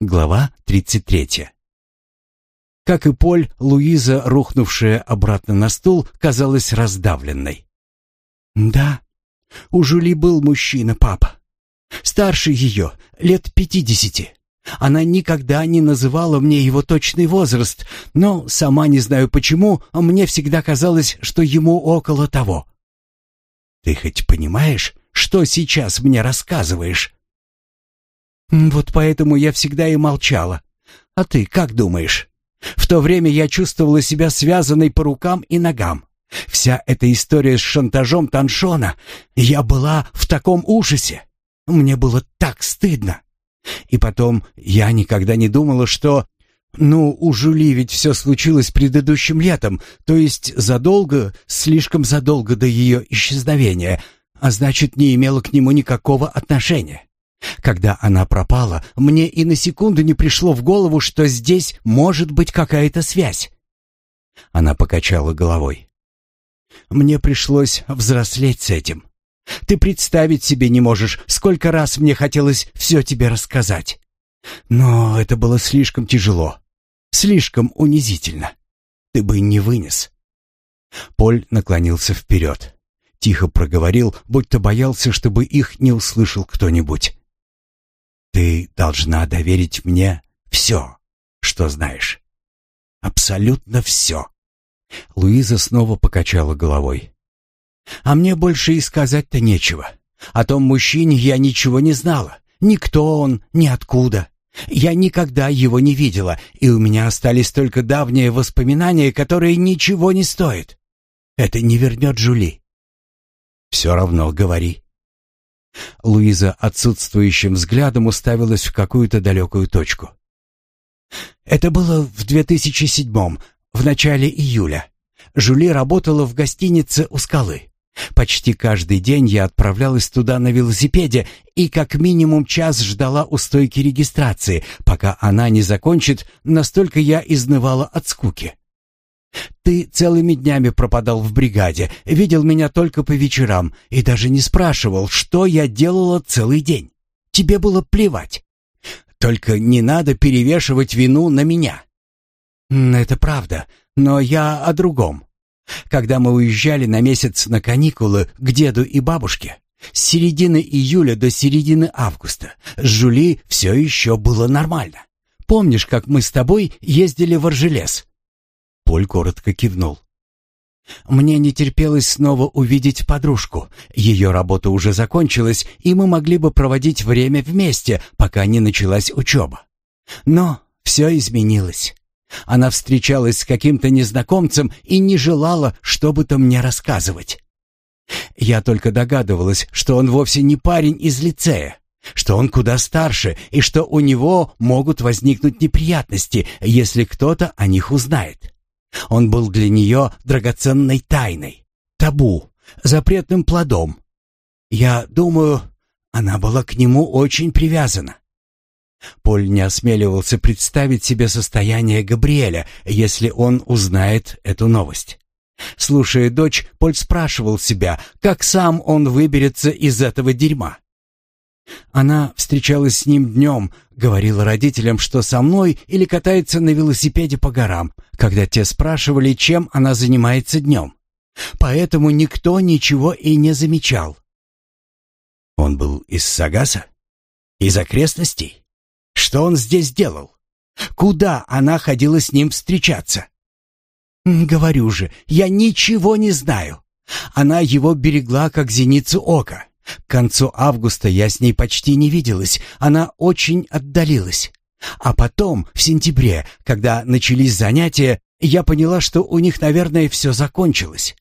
Глава 33. Как и Поль, Луиза, рухнувшая обратно на стул, казалась раздавленной. «Да, у Жули был мужчина, папа. Старше ее, лет пятидесяти. Она никогда не называла мне его точный возраст, но, сама не знаю почему, мне всегда казалось, что ему около того». «Ты хоть понимаешь, что сейчас мне рассказываешь?» Вот поэтому я всегда и молчала. А ты как думаешь? В то время я чувствовала себя связанной по рукам и ногам. Вся эта история с шантажом Таншона, я была в таком ужасе. Мне было так стыдно. И потом, я никогда не думала, что... Ну, у Жули ведь все случилось предыдущим летом, то есть задолго, слишком задолго до ее исчезновения, а значит, не имела к нему никакого отношения. Когда она пропала, мне и на секунду не пришло в голову, что здесь может быть какая-то связь. Она покачала головой. Мне пришлось взрослеть с этим. Ты представить себе не можешь, сколько раз мне хотелось все тебе рассказать. Но это было слишком тяжело, слишком унизительно. Ты бы не вынес. Поль наклонился вперед. Тихо проговорил, будто боялся, чтобы их не услышал кто-нибудь. Ты должна доверить мне все, что знаешь. Абсолютно все. Луиза снова покачала головой. А мне больше и сказать-то нечего. О том мужчине я ничего не знала. Никто он, ниоткуда. Я никогда его не видела, и у меня остались только давние воспоминания, которые ничего не стоят. Это не вернет Жули. Все равно говори. Луиза отсутствующим взглядом уставилась в какую-то далекую точку. Это было в 2007-м, в начале июля. Жюли работала в гостинице у скалы. Почти каждый день я отправлялась туда на велосипеде и как минимум час ждала у стойки регистрации, пока она не закончит, настолько я изнывала от скуки. Ты целыми днями пропадал в бригаде, видел меня только по вечерам и даже не спрашивал, что я делала целый день. Тебе было плевать. Только не надо перевешивать вину на меня. Это правда, но я о другом. Когда мы уезжали на месяц на каникулы к деду и бабушке, с середины июля до середины августа с Жули все еще было нормально. Помнишь, как мы с тобой ездили в Аржелес? Поль коротко кивнул. Мне не терпелось снова увидеть подружку. Ее работа уже закончилась, и мы могли бы проводить время вместе, пока не началась учеба. Но все изменилось. Она встречалась с каким-то незнакомцем и не желала, что бы то мне рассказывать. Я только догадывалась, что он вовсе не парень из лицея, что он куда старше и что у него могут возникнуть неприятности, если кто-то о них узнает. Он был для нее драгоценной тайной, табу, запретным плодом. Я думаю, она была к нему очень привязана. Поль не осмеливался представить себе состояние Габриэля, если он узнает эту новость. Слушая дочь, Поль спрашивал себя, как сам он выберется из этого дерьма. Она встречалась с ним днем, говорила родителям, что со мной или катается на велосипеде по горам, когда те спрашивали, чем она занимается днем. Поэтому никто ничего и не замечал. Он был из Сагаса? Из окрестностей? Что он здесь делал? Куда она ходила с ним встречаться? Говорю же, я ничего не знаю. Она его берегла, как зеницу ока. К концу августа я с ней почти не виделась, она очень отдалилась. А потом, в сентябре, когда начались занятия, я поняла, что у них, наверное, все закончилось.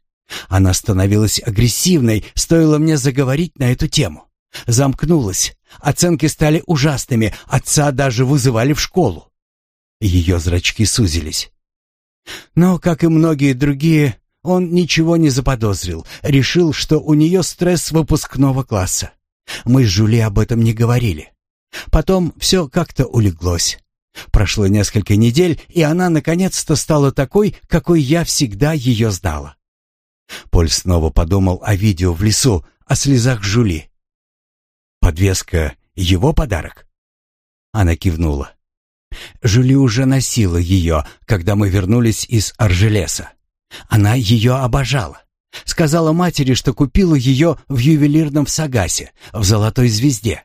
Она становилась агрессивной, стоило мне заговорить на эту тему. Замкнулась. Оценки стали ужасными, отца даже вызывали в школу. Ее зрачки сузились. Но, как и многие другие, он ничего не заподозрил, решил, что у нее стресс выпускного класса. Мы с Жюли об этом не говорили. Потом все как-то улеглось. Прошло несколько недель, и она наконец-то стала такой, какой я всегда ее знала. Поль снова подумал о видео в лесу, о слезах Жюли. «Подвеска — его подарок?» Она кивнула. Жюли уже носила ее, когда мы вернулись из Аржелеса. Она ее обожала. Сказала матери, что купила ее в ювелирном Сагасе, в «Золотой звезде».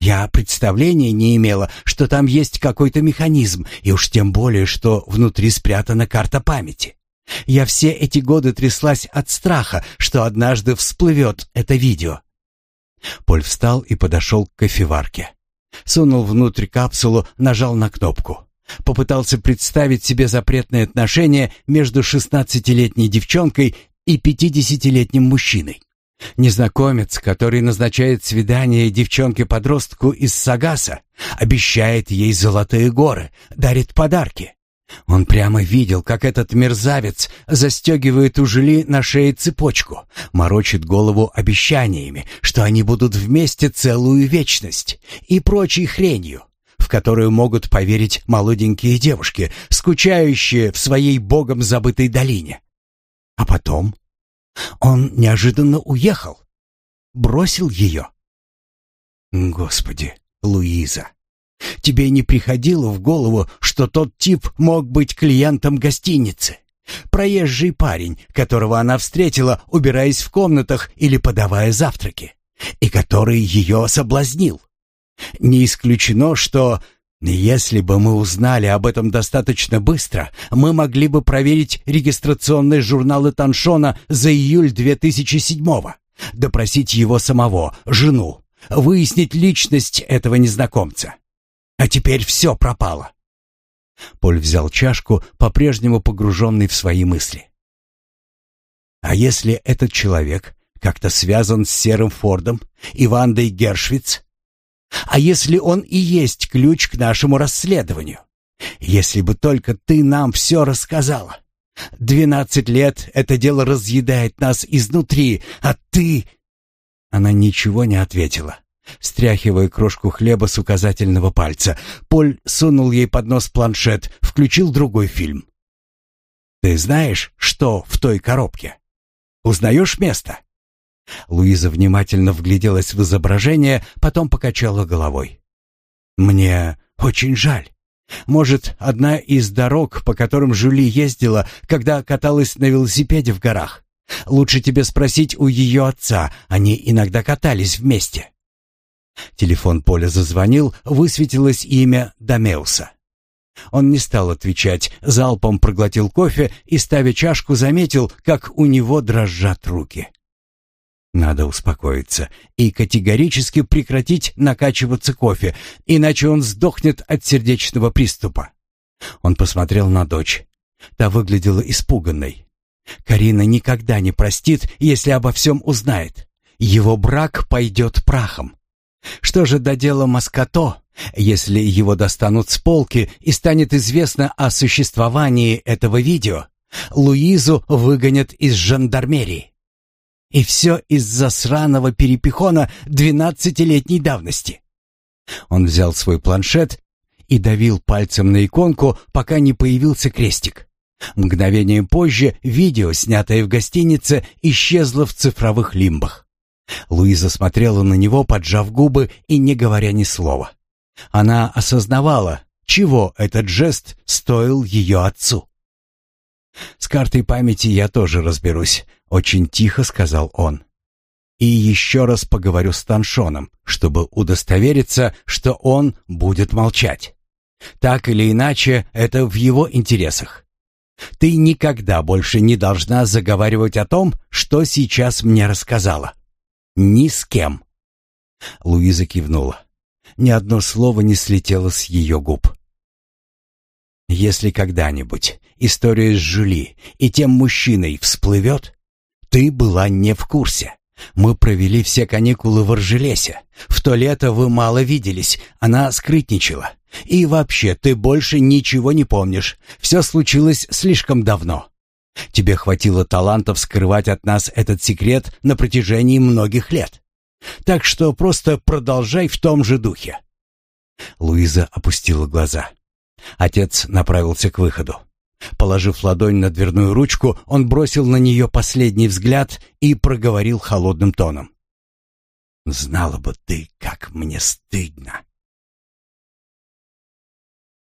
Я представления не имела, что там есть какой-то механизм, и уж тем более, что внутри спрятана карта памяти. Я все эти годы тряслась от страха, что однажды всплывет это видео. Поль встал и подошел к кофеварке. Сунул внутрь капсулу, нажал на кнопку. Попытался представить себе запретные отношения между шестнадцатилетней девчонкой и пятидесятилетним мужчиной. Незнакомец, который назначает свидание девчонке-подростку из Сагаса, обещает ей золотые горы, дарит подарки. Он прямо видел, как этот мерзавец застегивает у жили на шее цепочку, морочит голову обещаниями, что они будут вместе целую вечность и прочей хренью в которую могут поверить молоденькие девушки, скучающие в своей богом забытой долине. А потом он неожиданно уехал, бросил ее. Господи, Луиза, тебе не приходило в голову, что тот тип мог быть клиентом гостиницы? Проезжий парень, которого она встретила, убираясь в комнатах или подавая завтраки, и который ее соблазнил. Не исключено, что ну, если бы мы узнали об этом достаточно быстро, мы могли бы проверить регистрационные журналы Таншона за июль 2007-го, допросить его самого, жену, выяснить личность этого незнакомца. А теперь все пропало. Поль взял чашку, по-прежнему погруженный в свои мысли. А если этот человек как-то связан с Серым Фордом, Ивандой Гершвиц а если он и есть ключ к нашему расследованию? Если бы только ты нам все рассказала. Двенадцать лет это дело разъедает нас изнутри, а ты...» Она ничего не ответила. Стряхивая крошку хлеба с указательного пальца, Поль сунул ей под нос планшет, включил другой фильм. «Ты знаешь, что в той коробке? Узнаешь место?» Луиза внимательно вгляделась в изображение, потом покачала головой. «Мне очень жаль. Может, одна из дорог, по которым Жюли ездила, когда каталась на велосипеде в горах? Лучше тебе спросить у ее отца, они иногда катались вместе». Телефон Поля зазвонил, высветилось имя Домеуса. Он не стал отвечать, залпом проглотил кофе и, ставя чашку, заметил, как у него дрожат руки. Надо успокоиться и категорически прекратить накачиваться кофе, иначе он сдохнет от сердечного приступа. Он посмотрел на дочь. Та выглядела испуганной. Карина никогда не простит, если обо всем узнает. Его брак пойдет прахом. Что же до дела Маскато, если его достанут с полки и станет известно о существовании этого видео? Луизу выгонят из жандармерии. И все из-за сраного перепихона двенадцатилетней давности. Он взял свой планшет и давил пальцем на иконку, пока не появился крестик. Мгновение позже видео, снятое в гостинице, исчезло в цифровых лимбах. Луиза смотрела на него, поджав губы и не говоря ни слова. Она осознавала, чего этот жест стоил ее отцу. «С картой памяти я тоже разберусь», — очень тихо сказал он. «И еще раз поговорю с Таншоном, чтобы удостовериться, что он будет молчать. Так или иначе, это в его интересах. Ты никогда больше не должна заговаривать о том, что сейчас мне рассказала. Ни с кем». Луиза кивнула. Ни одно слово не слетело с ее губ. Если когда-нибудь история с Жюли и тем мужчиной всплывет, ты была не в курсе. Мы провели все каникулы в Аржелесе. В то лето вы мало виделись, она скрытничала. И вообще, ты больше ничего не помнишь. Все случилось слишком давно. Тебе хватило талантов скрывать от нас этот секрет на протяжении многих лет. Так что просто продолжай в том же духе. Луиза опустила глаза. Отец направился к выходу. Положив ладонь на дверную ручку, он бросил на нее последний взгляд и проговорил холодным тоном. «Знала бы ты, как мне стыдно!»